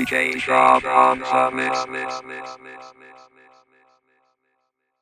DJ Drop on the mix.